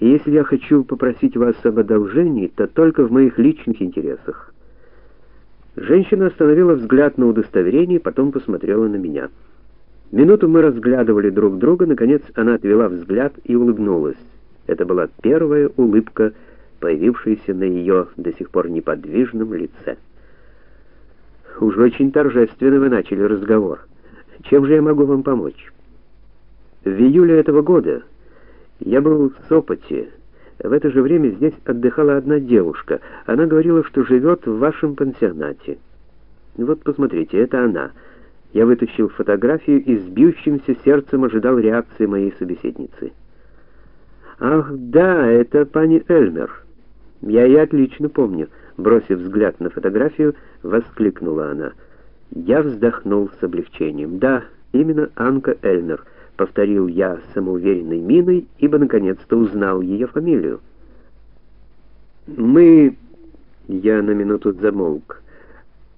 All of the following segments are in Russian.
И если я хочу попросить вас об одолжении, то только в моих личных интересах. Женщина остановила взгляд на удостоверение, потом посмотрела на меня. Минуту мы разглядывали друг друга, наконец она отвела взгляд и улыбнулась. Это была первая улыбка, появившаяся на ее до сих пор неподвижном лице. Уж очень торжественно вы начали разговор. Чем же я могу вам помочь? В июле этого года я был в Сопоте. В это же время здесь отдыхала одна девушка. Она говорила, что живет в вашем пансионате. Вот посмотрите, это она. Я вытащил фотографию и с бьющимся сердцем ожидал реакции моей собеседницы. Ах, да, это пани Эльмер. Я ее отлично помню. Бросив взгляд на фотографию, воскликнула она. Я вздохнул с облегчением. Да, именно Анка Эльмер повторил я самоуверенной миной, ибо наконец-то узнал ее фамилию. Мы я на минуту замолк.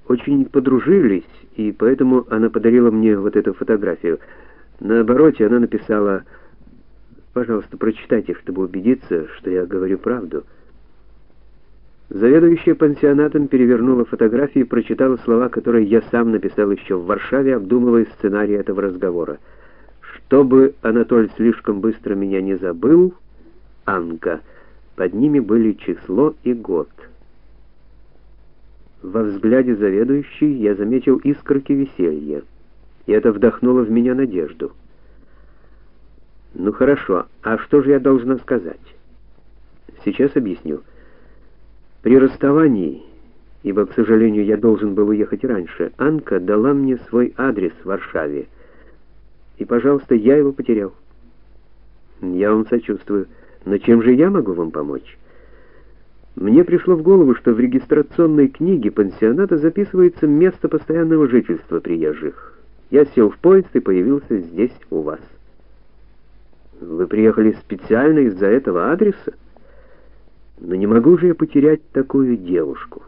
Очень подружились, и поэтому она подарила мне вот эту фотографию. На обороте она написала: "Пожалуйста, прочитайте, чтобы убедиться, что я говорю правду". Заведующая пансионатом перевернула фотографию и прочитала слова, которые я сам написал еще в Варшаве, обдумывая сценарий этого разговора. Чтобы Анатоль слишком быстро меня не забыл, Анка. Под ними были число и год. Во взгляде заведующей я заметил искорки веселья, и это вдохнуло в меня надежду. Ну хорошо, а что же я должна сказать? Сейчас объясню. При расставании, ибо, к сожалению, я должен был уехать раньше, Анка дала мне свой адрес в Варшаве. И, пожалуйста, я его потерял. Я вам сочувствую, но чем же я могу вам помочь? Мне пришло в голову, что в регистрационной книге пансионата записывается место постоянного жительства приезжих. Я сел в поезд и появился здесь у вас. Вы приехали специально из-за этого адреса? Но не могу же я потерять такую девушку.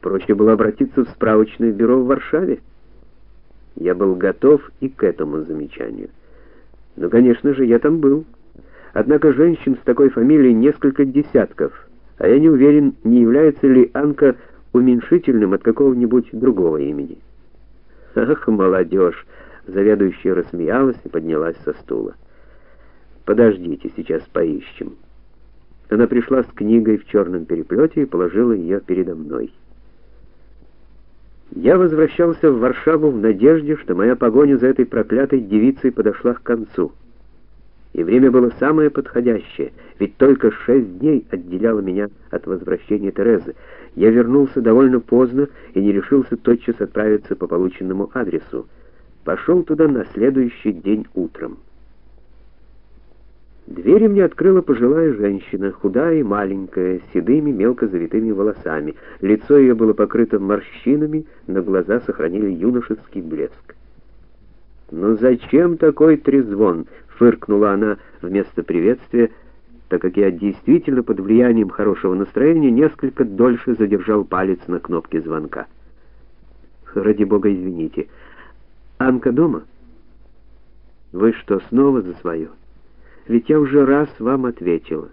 Проще было обратиться в справочное бюро в Варшаве. Я был готов и к этому замечанию. Но, конечно же, я там был. Однако женщин с такой фамилией несколько десятков, а я не уверен, не является ли Анка уменьшительным от какого-нибудь другого имени. Ах, молодежь! Заведующая рассмеялась и поднялась со стула. Подождите, сейчас поищем. Она пришла с книгой в черном переплете и положила ее передо мной. Я возвращался в Варшаву в надежде, что моя погоня за этой проклятой девицей подошла к концу. И время было самое подходящее, ведь только шесть дней отделяло меня от возвращения Терезы. Я вернулся довольно поздно и не решился тотчас отправиться по полученному адресу. Пошел туда на следующий день утром. Двери мне открыла пожилая женщина, худая и маленькая, с седыми мелко завитыми волосами. Лицо ее было покрыто морщинами, на глаза сохранили юношеский блеск. "Ну зачем такой трезвон?" фыркнула она вместо приветствия, так как я действительно под влиянием хорошего настроения несколько дольше задержал палец на кнопке звонка. Ради бога, извините. Анка дома? Вы что, снова за свое?» Ведь я уже раз вам ответила.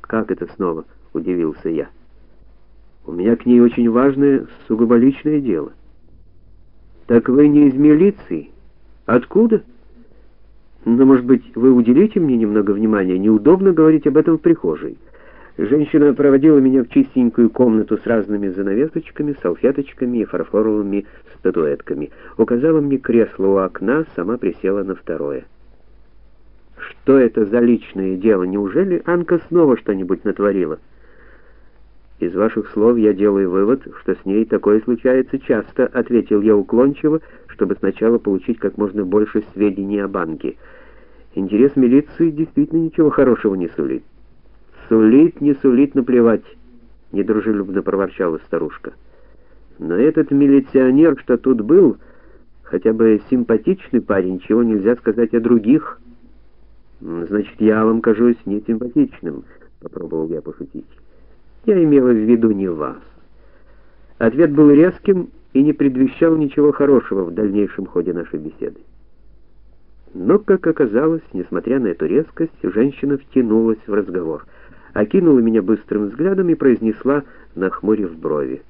Как это снова? удивился я. У меня к ней очень важное, сугубо личное дело. Так вы не из милиции? Откуда? Но, может быть, вы уделите мне немного внимания? Неудобно говорить об этом в прихожей. Женщина проводила меня в чистенькую комнату с разными занавесочками, салфеточками и фарфоровыми статуэтками. Указала мне кресло у окна, сама присела на второе. Что это за личное дело? Неужели Анка снова что-нибудь натворила? Из ваших слов я делаю вывод, что с ней такое случается часто, ответил я уклончиво, чтобы сначала получить как можно больше сведений о банке. Интерес милиции действительно ничего хорошего не сулит. Сулит, не сулит, наплевать, недружелюбно проворчала старушка. Но этот милиционер, что тут был, хотя бы симпатичный парень, чего нельзя сказать о других. Значит, я вам кажусь несимпатичным, попробовал я пошутить. Я имела в виду не вас. Ответ был резким и не предвещал ничего хорошего в дальнейшем ходе нашей беседы. Но, как оказалось, несмотря на эту резкость, женщина втянулась в разговор, окинула меня быстрым взглядом и произнесла, нахмурив брови: